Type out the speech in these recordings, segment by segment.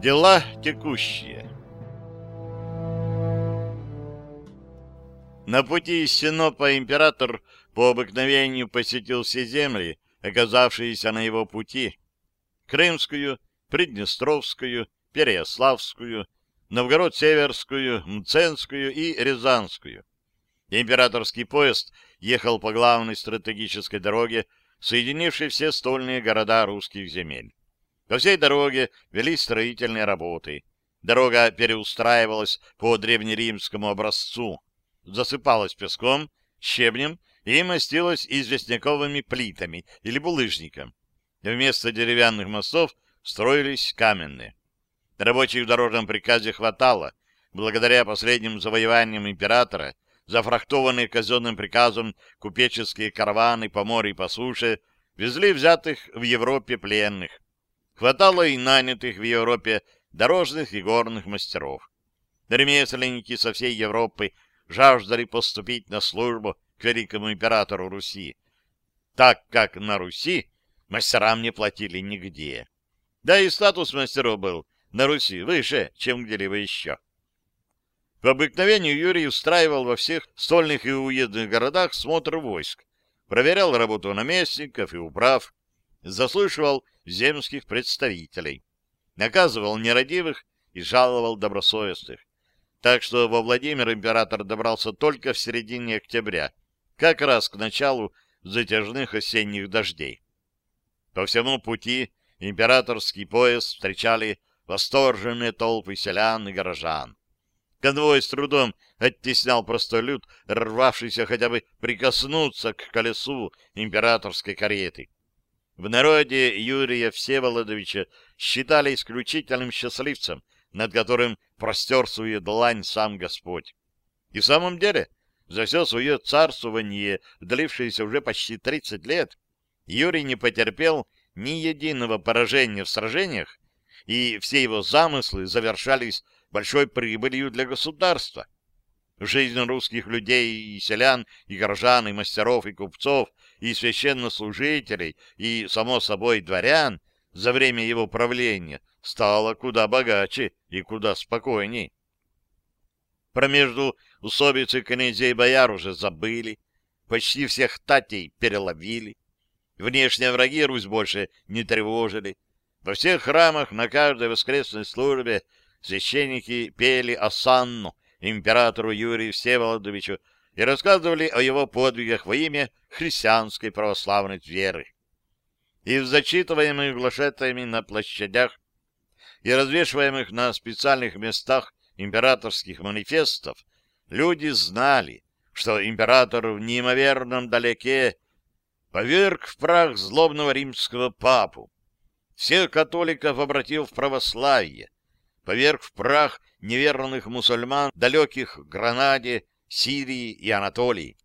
Дела текущие. На пути из Синопа император по обыкновению посетил все земли, оказавшиеся на его пути. Крымскую, Приднестровскую, Переяславскую, Новгород-Северскую, Мценскую и Рязанскую. Императорский поезд ехал по главной стратегической дороге, соединившей все стольные города русских земель. По всей дороге велись строительные работы. Дорога переустраивалась по древнеримскому образцу, засыпалась песком, щебнем и мастилась известняковыми плитами или булыжником. Вместо деревянных мостов строились каменные. Рабочих в дорожном приказе хватало. Благодаря последним завоеваниям императора зафрахтованные казенным приказом купеческие караваны по морю и по суше везли взятых в Европе пленных. Хватало и нанятых в Европе дорожных и горных мастеров. Ремесленники со всей Европы жаждали поступить на службу к великому императору Руси, так как на Руси мастерам не платили нигде. Да и статус мастеров был на Руси выше, чем где-либо еще. По обыкновению Юрий устраивал во всех стольных и уездных городах смотр войск, проверял работу наместников и управ, заслушивал земских представителей, наказывал нерадивых и жаловал добросовестных. Так что во Владимир император добрался только в середине октября, как раз к началу затяжных осенних дождей. По всему пути императорский поезд встречали восторженные толпы селян и горожан. Конвой с трудом оттеснял простой люд, рвавшийся хотя бы прикоснуться к колесу императорской кареты. В народе Юрия Всеволодовича считали исключительным счастливцем, над которым простер свою длань сам Господь. И в самом деле, за все свое царствование, длившееся уже почти 30 лет, Юрий не потерпел ни единого поражения в сражениях, и все его замыслы завершались большой прибылью для государства. Жизнь русских людей и селян, и горожан, и мастеров, и купцов, и священнослужителей, и, само собой, дворян за время его правления стала куда богаче и куда спокойней. Про между усобицы князей бояр уже забыли, почти всех татей переловили. Внешние враги Русь больше не тревожили. Во всех храмах на каждой воскресной службе священники пели осанну, императору Юрию Всеволодовичу и рассказывали о его подвигах во имя христианской православной веры. И в зачитываемых глашетами на площадях и развешиваемых на специальных местах императорских манифестов люди знали, что император в неимоверном далеке поверг в прах злобного римского папу, всех католиков обратил в православие, поверг в прах неверных мусульман, далеких Гранаде, Сирии и Анатолии,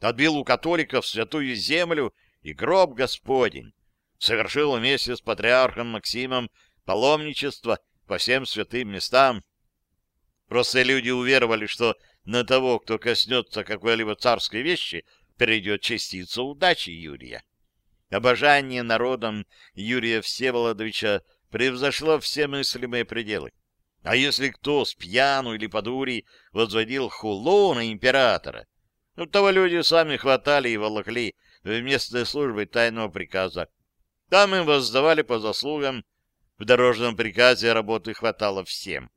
отбил у католиков святую землю и гроб Господень, совершил вместе с патриархом Максимом паломничество по всем святым местам. Просто люди уверовали, что на того, кто коснется какой-либо царской вещи, перейдет частица удачи Юрия. Обожание народом Юрия Всеволодовича превзошло все мыслимые пределы. А если кто с пьяну или по дури возводил хулу на императора, ну, того люди сами хватали и волокли в местной службы тайного приказа. Там им воздавали по заслугам. В дорожном приказе работы хватало всем.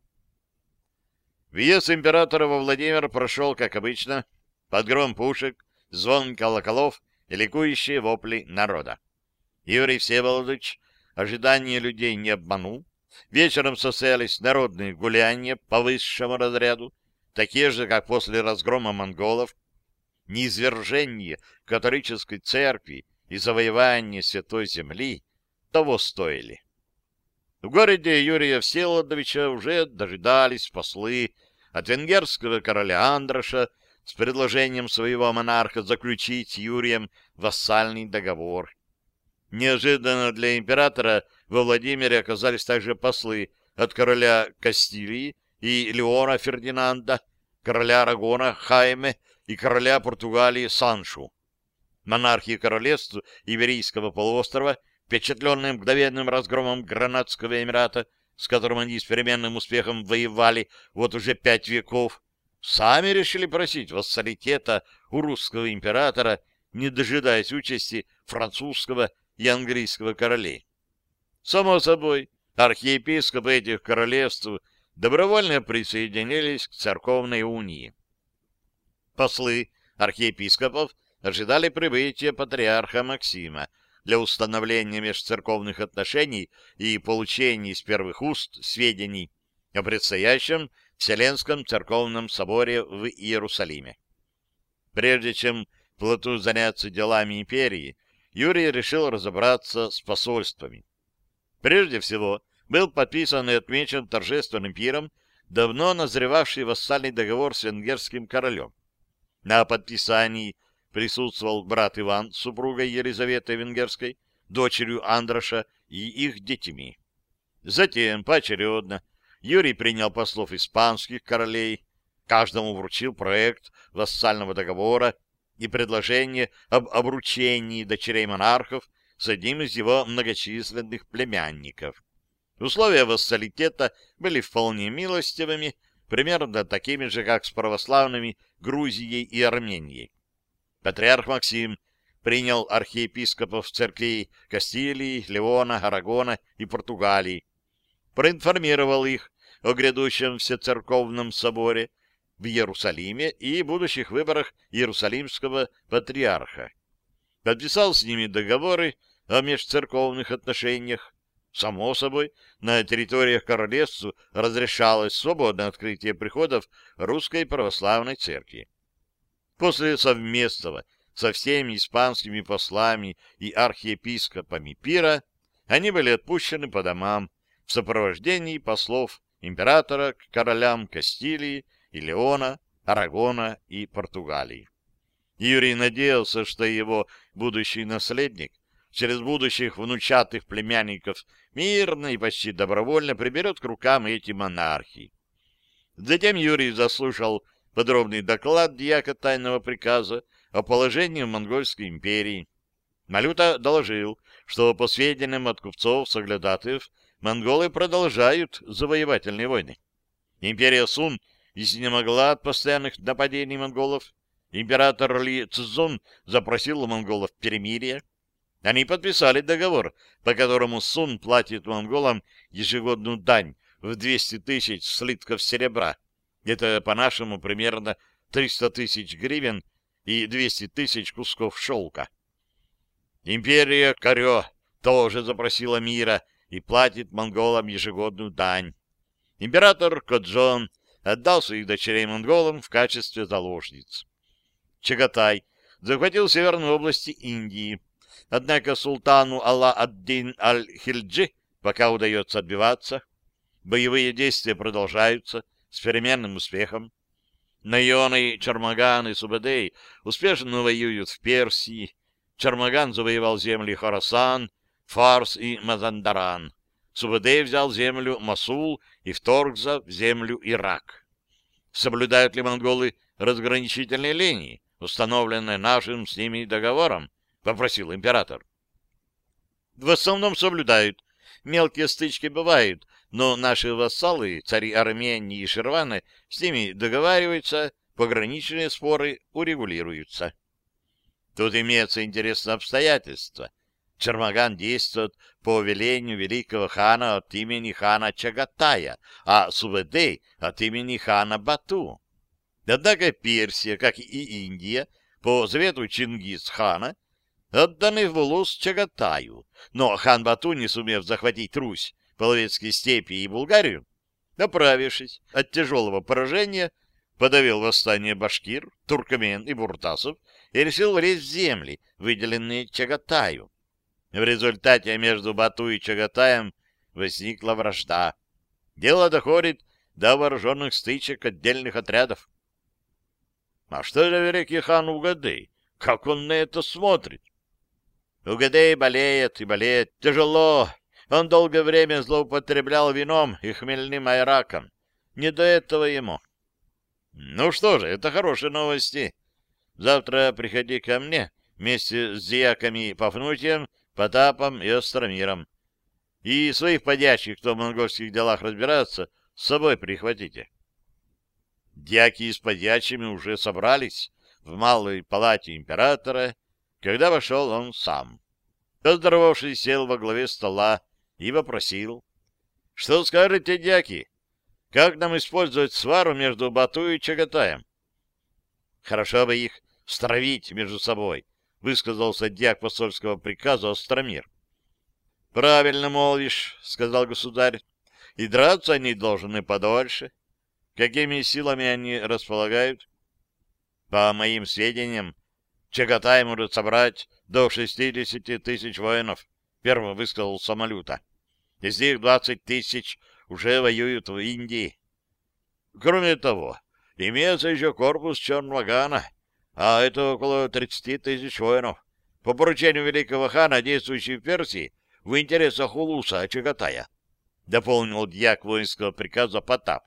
Въезд императора во Владимир прошел, как обычно, под гром пушек, звон колоколов и ликующие вопли народа. Юрий Всеволодович ожидания людей не обманул, Вечером состоялись народные гуляния по высшему разряду, такие же, как после разгрома монголов. Низвержение католической церкви и завоевание Святой Земли того стоили. В городе Юрия Всеволодовича уже дожидались послы от венгерского короля Андроша с предложением своего монарха заключить с Юрием вассальный договор. Неожиданно для императора во Владимире оказались также послы от короля Кастилии и Леона Фердинанда, короля Арагона Хайме и короля Португалии Саншу. Монархии королевств Иверийского полуострова, впечатленные мгновенным разгромом Гранадского Эмирата, с которым они с переменным успехом воевали вот уже пять веков, сами решили просить вассалитета у русского императора, не дожидаясь участи французского и английского королей. Само собой, архиепископы этих королевств добровольно присоединились к церковной унии. Послы архиепископов ожидали прибытия патриарха Максима для установления межцерковных отношений и получения из первых уст сведений о предстоящем Вселенском церковном соборе в Иерусалиме. Прежде чем плоту заняться делами империи, Юрий решил разобраться с посольствами. Прежде всего, был подписан и отмечен торжественным пиром давно назревавший вассальный договор с венгерским королем. На подписании присутствовал брат Иван с супругой Елизаветой Венгерской, дочерью Андроша и их детьми. Затем, поочередно, Юрий принял послов испанских королей, каждому вручил проект вассального договора и предложение об обручении дочерей монархов с одним из его многочисленных племянников. Условия вассалитета были вполне милостивыми, примерно такими же, как с православными Грузией и Арменией. Патриарх Максим принял архиепископов церквей Кастилии, Леона, Арагона и Португалии, проинформировал их о грядущем всецерковном соборе в Иерусалиме и будущих выборах Иерусалимского патриарха. Подписал с ними договоры о межцерковных отношениях, Само собой, на территориях королевств разрешалось свободное открытие приходов Русской Православной Церкви. После совместного со всеми испанскими послами и архиепископами пира они были отпущены по домам в сопровождении послов императора к королям Кастилии и Леона, Арагона и Португалии. Юрий надеялся, что его будущий наследник через будущих внучатых племянников мирно и почти добровольно приберет к рукам эти монархии. Затем Юрий заслушал подробный доклад дьяка тайного приказа о положении в Монгольской империи. Малюта доложил, что по сведениям от купцов-соглядатаев монголы продолжают завоевательные войны. Империя Сун изнемогла от постоянных нападений монголов. Император Ли Цзун запросил у монголов перемирие. Они подписали договор, по которому Сун платит монголам ежегодную дань в 200 тысяч слитков серебра. Это, по-нашему, примерно 300 тысяч гривен и 200 тысяч кусков шелка. Империя Карё тоже запросила мира и платит монголам ежегодную дань. Император Коджон отдал своих дочерей монголам в качестве заложниц. Чагатай захватил северные области Индии, Однако султану Алла-ад-Дин Аль-Хильджи пока удается отбиваться. Боевые действия продолжаются с переменным успехом. Найоны, Чармаган и Субадей успешно воюют в Персии. Чармаган завоевал земли Хорасан, Фарс и Мазандаран. Субадей взял землю Масул и вторгся в землю Ирак. Соблюдают ли монголы разграничительные линии, установленные нашим с ними договором? — попросил император. В основном соблюдают. Мелкие стычки бывают, но наши вассалы, цари Армении и Шерваны, с ними договариваются, пограничные споры урегулируются. Тут имеется интересное обстоятельство. Чармаган действует по велению великого хана от имени хана Чагатая, а Суведей от имени хана Бату. Однако Персия, как и Индия, по завету Чингис-хана, отданы в улус Чагатаю. Но хан Бату, не сумев захватить Русь, Половецкие степи и Булгарию, оправившись от тяжелого поражения, подавил восстание башкир, туркмен и буртасов и решил влезть в земли, выделенные Чагатаю. В результате между Бату и Чагатаем возникла вражда. Дело доходит до вооруженных стычек отдельных отрядов. А что же великий хан Угадей? Как он на это смотрит? Угадей болеет и болеет тяжело. Он долгое время злоупотреблял вином и хмельным айраком. Не до этого ему. Ну что же, это хорошие новости. Завтра приходи ко мне вместе с дьяками Пафнутием, Потапом и Остромиром. И своих подящих, кто в монгольских делах разбирается, с собой прихватите. Дьяки с подьячими уже собрались в малой палате императора, когда вошел он сам. Поздоровавшись, сел во главе стола и вопросил. — Что скажете, дьяки? Как нам использовать свару между Бату и Чагатаем? — Хорошо бы их стравить между собой, — высказался дьяк посольского приказа Остромир. — Правильно молвишь, — сказал государь, — и драться они должны подольше. Какими силами они располагают? По моим сведениям, Чагатай может собрать до 60 тысяч воинов, — первым высказал Самолюта. Из них 20 тысяч уже воюют в Индии. Кроме того, имеется еще корпус Чернвагана, а это около 30 тысяч воинов. По поручению великого хана, действующий в Персии, в интересах Улуса Чагатая, дополнил дьяк воинского приказа Потап.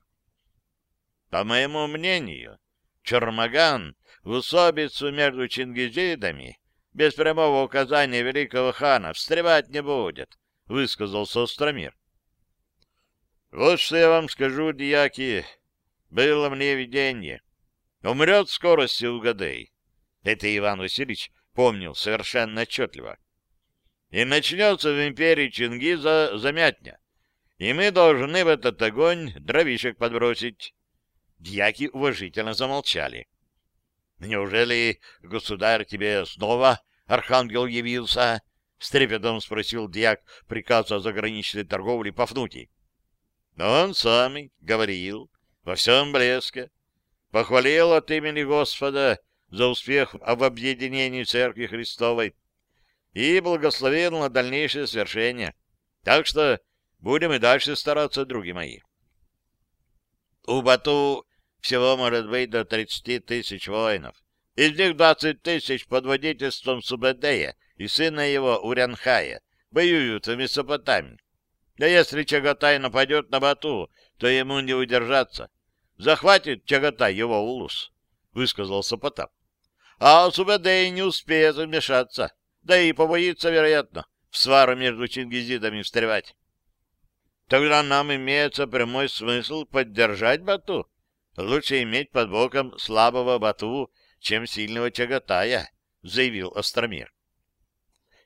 По моему мнению, Чермаган в усобицу между чингизидами без прямого указания великого хана встревать не будет, высказался Остромир. Вот что я вам скажу, дьяки. Было мне видение. Умрет скорости угадей. Это Иван Васильевич помнил совершенно отчетливо. И начнется в империи Чингиза замятня. И мы должны в этот огонь дровишек подбросить. Дьяки уважительно замолчали. «Неужели, государь, тебе снова архангел явился?» — с трепетом спросил дьяк приказа заграничной торговли Пафнутий. Он самый говорил во всем блеске, похвалил от имени Господа за успех в объединении Церкви Христовой и благословил на дальнейшее свершение. Так что будем и дальше стараться, други мои. У Бату всего может быть до 30 тысяч воинов. Из них 20 тысяч под водительством Субедея и сына его Урянхая воюют в Месопотамии. Да если Чагатай нападет на Бату, то ему не удержаться. Захватит Чагатай его улус, — высказался Потап. А Субедей не успеет вмешаться, да и побоится, вероятно, в свару между чингизидами встревать. Тогда нам имеется прямой смысл поддержать Бату. Лучше иметь под боком слабого Бату, чем сильного Чагатая, — заявил Остромир.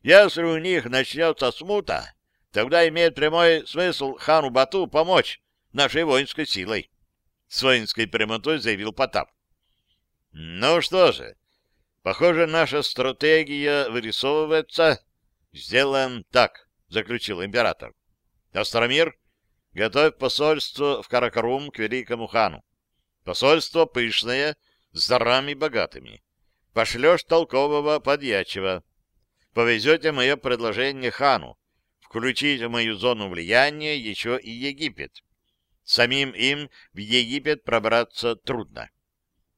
Если у них начнется смута, Тогда имеет прямой смысл хану Бату помочь нашей воинской силой. С воинской прямотой заявил Потап. Ну что же, похоже, наша стратегия вырисовывается. Сделаем так, заключил император. Астромир, готовь посольство в Каракарум к великому хану. Посольство пышное, с дарами богатыми. Пошлешь толкового подьячего. Повезете мое предложение хану включить в мою зону влияния еще и Египет. Самим им в Египет пробраться трудно.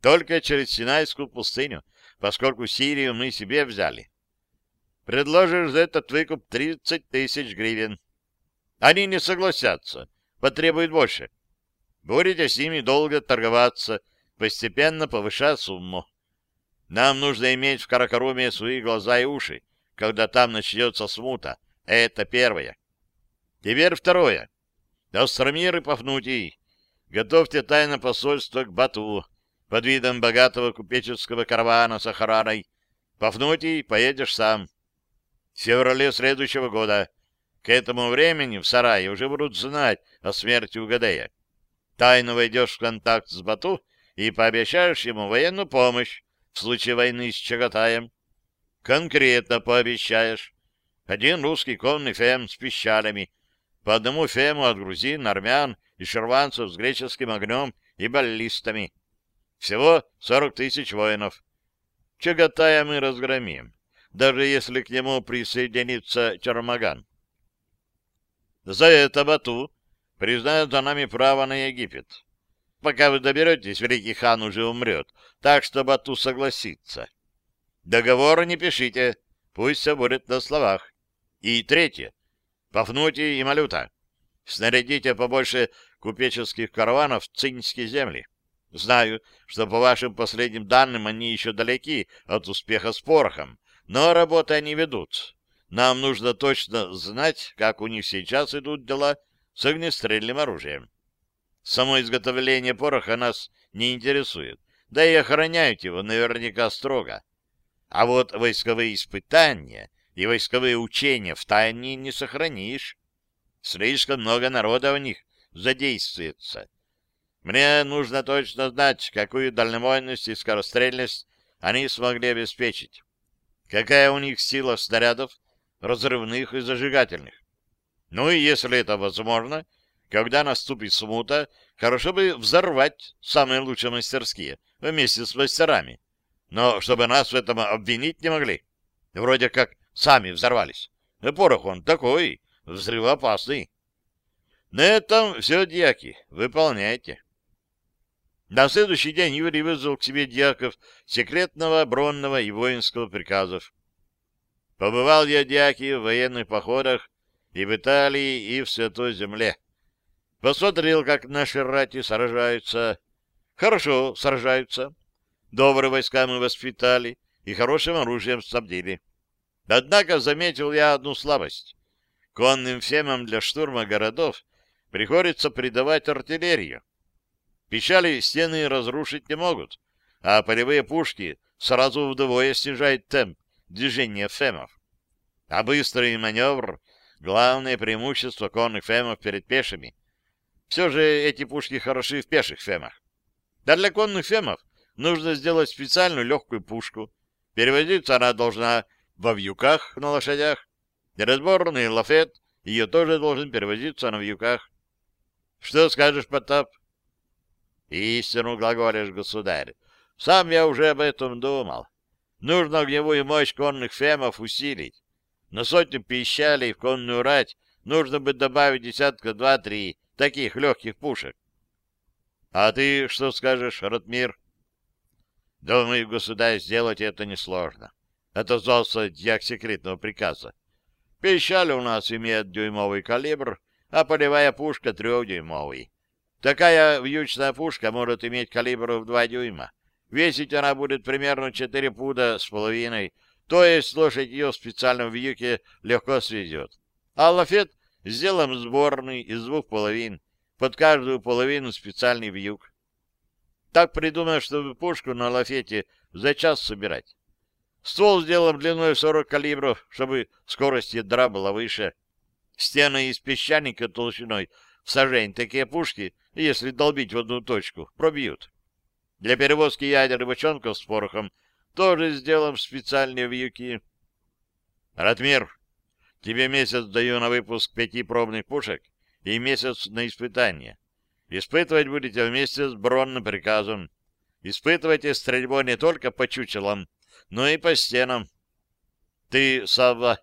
Только через Синайскую пустыню, поскольку Сирию мы себе взяли. Предложишь за этот выкуп 30 тысяч гривен. Они не согласятся, потребуют больше. Будете с ними долго торговаться, постепенно повышая сумму. Нам нужно иметь в Каракаруме свои глаза и уши, когда там начнется смута, это первое. Теперь второе. Остромир и Пафнутий, готовьте тайное посольство к Бату под видом богатого купеческого каравана с охраной. Пафнутий, поедешь сам. В феврале следующего года. К этому времени в сарае уже будут знать о смерти Угадея. Тайно войдешь в контакт с Бату и пообещаешь ему военную помощь в случае войны с Чагатаем. Конкретно пообещаешь. Один русский конный фем с пищалями, по одному фему от грузин, армян и шерванцев с греческим огнем и баллистами. Всего сорок тысяч воинов. Чагатая мы разгромим, даже если к нему присоединится Чармаган. За это Бату признает за нами право на Египет. Пока вы доберетесь, великий хан уже умрет, так что Бату согласится. Договор не пишите, пусть все будет на словах. И третье. Пафнутий и Малюта. Снарядите побольше купеческих караванов в цинские земли. Знаю, что по вашим последним данным они еще далеки от успеха с порохом, но работы они ведут. Нам нужно точно знать, как у них сейчас идут дела с огнестрельным оружием. Само изготовление пороха нас не интересует, да и охраняют его наверняка строго. А вот войсковые испытания и войсковые учения в тайне не сохранишь. Слишком много народа в них задействуется. Мне нужно точно знать, какую дальнобойность и скорострельность они смогли обеспечить. Какая у них сила снарядов, разрывных и зажигательных. Ну и если это возможно, когда наступит смута, хорошо бы взорвать самые лучшие мастерские вместе с мастерами. Но чтобы нас в этом обвинить не могли. Вроде как сами взорвались. И порох он такой, взрывоопасный. На этом все, дьяки, выполняйте. На следующий день Юрий вызвал к себе дьяков секретного, бронного и воинского приказов. Побывал я, дьяки, в военных походах и в Италии, и в Святой Земле. Посмотрел, как наши рати сражаются. Хорошо сражаются. Добрые войска мы воспитали и хорошим оружием снабдили. Однако заметил я одну слабость. Конным фемам для штурма городов приходится придавать артиллерию. Печали стены разрушить не могут, а полевые пушки сразу вдвое снижают темп движения фемов. А быстрый маневр — главное преимущество конных фемов перед пешими. Все же эти пушки хороши в пеших фемах. Да для конных фемов нужно сделать специальную легкую пушку. Перевозиться она должна во вьюках на лошадях. Разборный лафет ее тоже должен перевозиться на вьюках. Что скажешь, Потап? Истину глаголишь, государь. Сам я уже об этом думал. Нужно огневую мощь конных фемов усилить. На сотню пищалей в конную рать нужно бы добавить десятка два-три таких легких пушек. А ты что скажешь, Ратмир? Думаю, государь, сделать это несложно. Отозвался дьяк секретного приказа. Пищали у нас имеет дюймовый калибр, а полевая пушка трехдюймовый. Такая вьючная пушка может иметь калибр в два дюйма. Весить она будет примерно 4 пуда с половиной, то есть лошадь ее в специальном вьюке легко свезет. А лафет сделаем сборный из двух половин, под каждую половину специальный вьюк. Так придумано, чтобы пушку на лафете за час собирать. Ствол сделаем длиной 40 калибров, чтобы скорость ядра была выше. Стены из песчаника толщиной в сажень такие пушки, если долбить в одну точку, пробьют. Для перевозки ядер и бочонков с порохом тоже сделаем специальные вьюки. Ратмир, тебе месяц даю на выпуск пяти пробных пушек и месяц на испытание. Испытывать будете вместе с бронным приказом. Испытывайте стрельбу не только по чучелам, но и по стенам. Ты, Савва,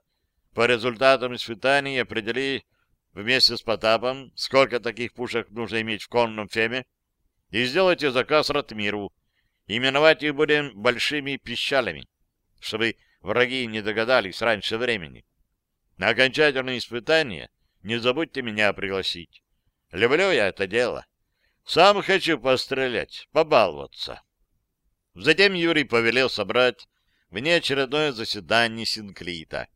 по результатам испытаний определи вместе с Потапом, сколько таких пушек нужно иметь в конном феме, и сделайте заказ Ратмиру. Именовать их будем большими пищалями, чтобы враги не догадались раньше времени. На окончательное испытание не забудьте меня пригласить. Люблю я это дело. Сам хочу пострелять, побаловаться. Затем Юрий повелел собрать внеочередное заседание Синклита.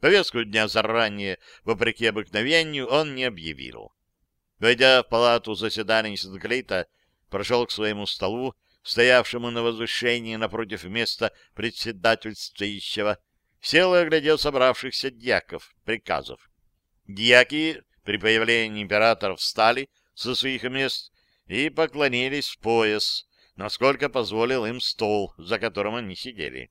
Повестку дня заранее, вопреки обыкновению, он не объявил. Войдя в палату заседаний Синклита, прошел к своему столу, стоявшему на возвышении напротив места председательствующего, сел и оглядел собравшихся дьяков, приказов. Дьяки при появлении императора встали со своих мест и поклонились в пояс, насколько позволил им стол, за которым они сидели.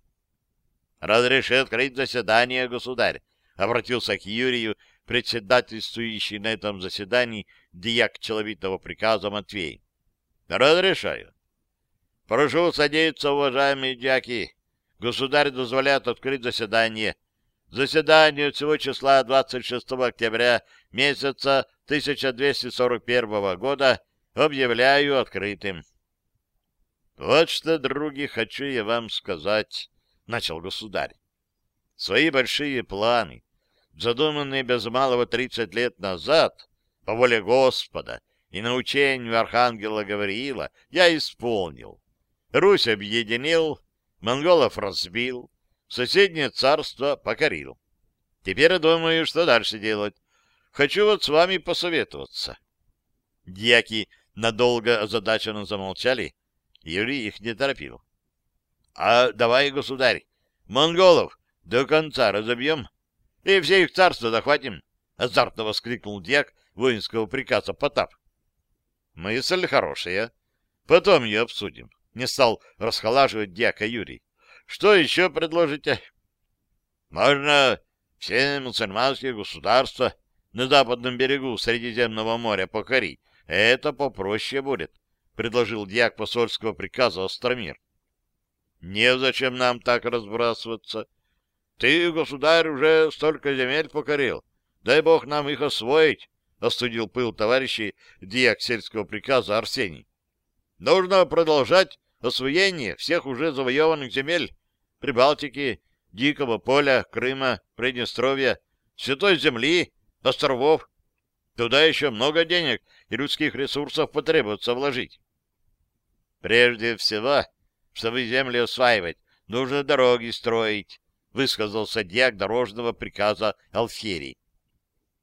«Разреши открыть заседание, государь», — обратился к Юрию, председательствующий на этом заседании дьяк человитого приказа Матвей. Разрешаю. Прошу садиться, уважаемые дьяки. Государь дозволяет открыть заседание. Заседание всего числа 26 октября месяца 1241 года объявляю открытым. Вот что, други, хочу я вам сказать, начал государь. Свои большие планы, задуманные без малого 30 лет назад, по воле Господа, и научению архангела Гавриила я исполнил. Русь объединил, монголов разбил, соседнее царство покорил. Теперь думаю, что дальше делать. Хочу вот с вами посоветоваться. Дьяки надолго озадаченно замолчали. Юрий их не торопил. — А давай, государь, монголов до конца разобьем и все их царство захватим, — азартно воскликнул дьяк воинского приказа Потап. — Мысль хорошая. Потом ее обсудим. Не стал расхолаживать дьяка Юрий. Что еще предложите? — Можно все мусульманские государства на западном берегу Средиземного моря покорить. Это попроще будет, — предложил дьяк посольского приказа Остромир. — Незачем нам так разбрасываться. Ты, государь, уже столько земель покорил. Дай бог нам их освоить, — остудил пыл товарищей дьяк сельского приказа Арсений. Нужно продолжать освоение всех уже завоеванных земель Прибалтики, Дикого поля, Крыма, Приднестровья, Святой Земли, островов. Туда еще много денег и людских ресурсов потребуется вложить. Прежде всего, чтобы земли осваивать, нужно дороги строить, высказался дьяк дорожного приказа Алферий.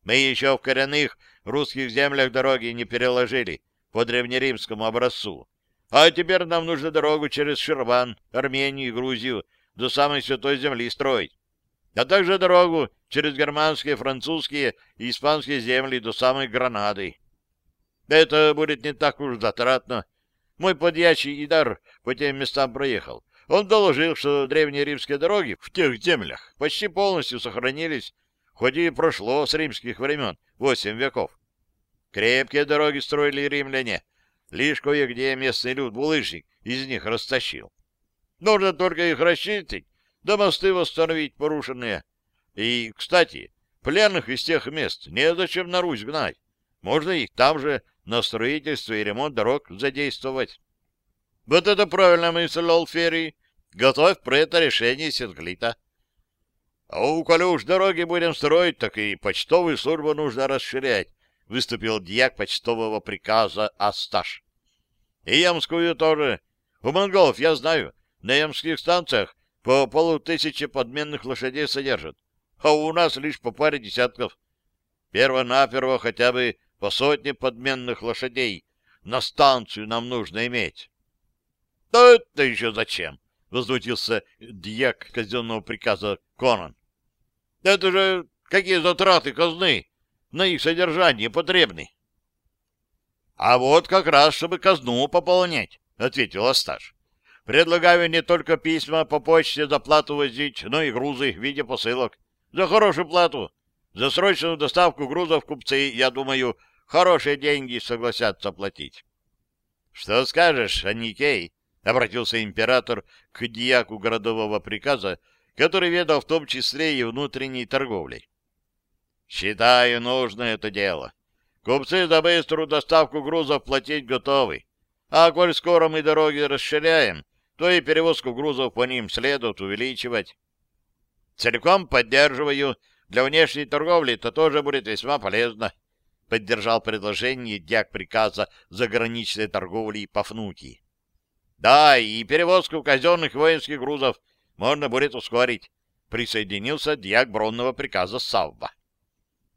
Мы еще в коренных русских землях дороги не переложили по древнеримскому образцу. А теперь нам нужно дорогу через Ширван, Армению и Грузию до самой Святой Земли строить, а также дорогу через германские, французские и испанские земли до самой Гранады. Это будет не так уж затратно. Мой подьячий Идар по тем местам проехал. Он доложил, что древние римские дороги в тех землях почти полностью сохранились, хоть и прошло с римских времен восемь веков. Крепкие дороги строили римляне, лишь кое-где местный люд булыжник из них растащил. Нужно только их расчистить, да мосты восстановить порушенные. И, кстати, пленных из тех мест незачем на Русь гнать. Можно их там же на строительство и ремонт дорог задействовать. Вот это правильная мысль, Алферий. Готовь про это решение Синклита. А у уж дороги будем строить, так и почтовую службу нужно расширять, выступил дьяк почтового приказа Асташ. И Ямскую тоже. У монголов, я знаю, на ямских станциях по полутысячи подменных лошадей содержат, а у нас лишь по паре десятков. Перво-наперво хотя бы по сотне подменных лошадей на станцию нам нужно иметь. — Да это еще зачем? — возмутился дьяк казенного приказа Конан. — Это же какие затраты казны на их содержание потребны. — А вот как раз, чтобы казну пополнять, — ответил Асташ. Предлагаю не только письма по почте за плату возить, но и грузы в виде посылок. За хорошую плату. За срочную доставку грузов купцы, я думаю, хорошие деньги согласятся платить. — Что скажешь, Аникей? — обратился император к дьяку городового приказа, который ведал в том числе и внутренней торговлей. — Считаю, нужно это дело. Купцы за быструю доставку грузов платить готовы. А коль скоро мы дороги расширяем, то и перевозку грузов по ним следует увеличивать. Целиком поддерживаю. Для внешней торговли это тоже будет весьма полезно. Поддержал предложение дьяк приказа заграничной торговли Пафнутий. Да, и перевозку казенных воинских грузов можно будет ускорить. Присоединился дьяк бронного приказа Савва.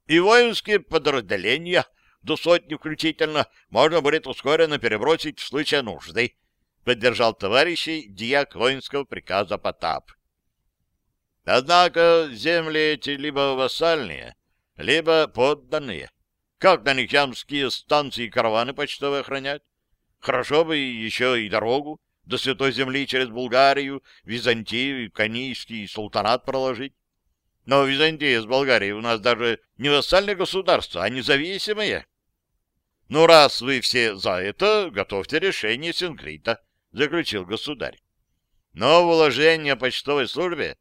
И воинские подразделения до сотни включительно можно будет ускоренно перебросить в случае нужды, поддержал товарищей диак воинского приказа Потап. Однако земли эти либо вассальные, либо подданные. Как на них ямские станции и караваны почтовые охранять? Хорошо бы еще и дорогу до Святой Земли через Булгарию, Византию, Канийский султанат проложить. Но Византия с Болгарией у нас даже не вассальное государство, а независимое. Ну, раз вы все за это, готовьте решение Синкрита. — заключил государь. Но в уложении о почтовой службе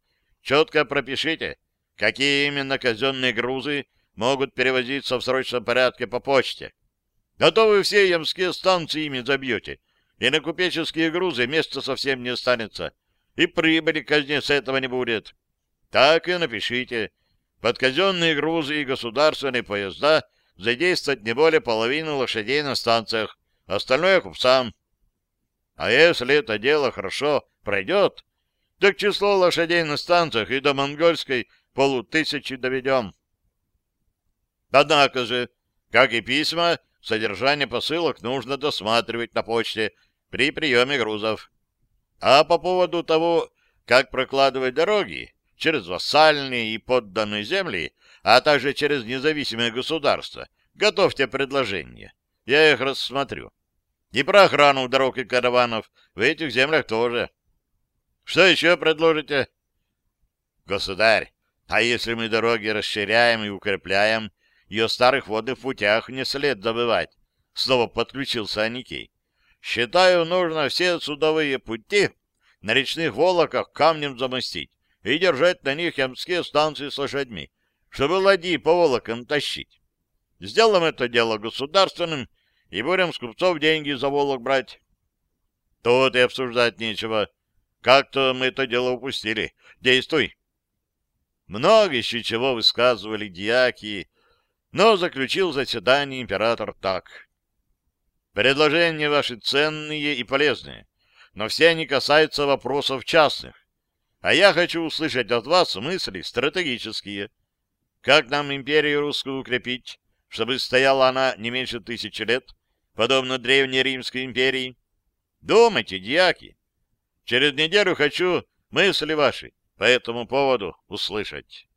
четко пропишите, какие именно казенные грузы могут перевозиться в срочном порядке по почте. А то вы все ямские станции ими забьете, и на купеческие грузы места совсем не останется, и прибыли казне с этого не будет. Так и напишите. Под казенные грузы и государственные поезда задействовать не более половины лошадей на станциях, остальное купцам. А если это дело хорошо пройдет, так число лошадей на станциях и до монгольской полутысячи доведем. Однако же, как и письма, содержание посылок нужно досматривать на почте при приеме грузов. А по поводу того, как прокладывать дороги через вассальные и подданные земли, а также через независимые государства, готовьте предложения. Я их рассмотрю. И про охрану дорог и караванов в этих землях тоже. Что еще предложите? Государь, а если мы дороги расширяем и укрепляем, и о старых водных путях не след забывать? Снова подключился Аникей. Считаю, нужно все судовые пути на речных волоках камнем замостить и держать на них ямские станции с лошадьми, чтобы ладьи по волокам тащить. Сделаем это дело государственным и будем с купцов деньги за волок брать. Тут и обсуждать нечего. Как-то мы это дело упустили. Действуй. Много еще чего высказывали дьяки, но заключил заседание император так. Предложения ваши ценные и полезные, но все они касаются вопросов частных. А я хочу услышать от вас мысли стратегические. Как нам империю русскую укрепить, чтобы стояла она не меньше тысячи лет, подобно древней Римской империи? Думайте, дьяки. Через неделю хочу мысли ваши по этому поводу услышать.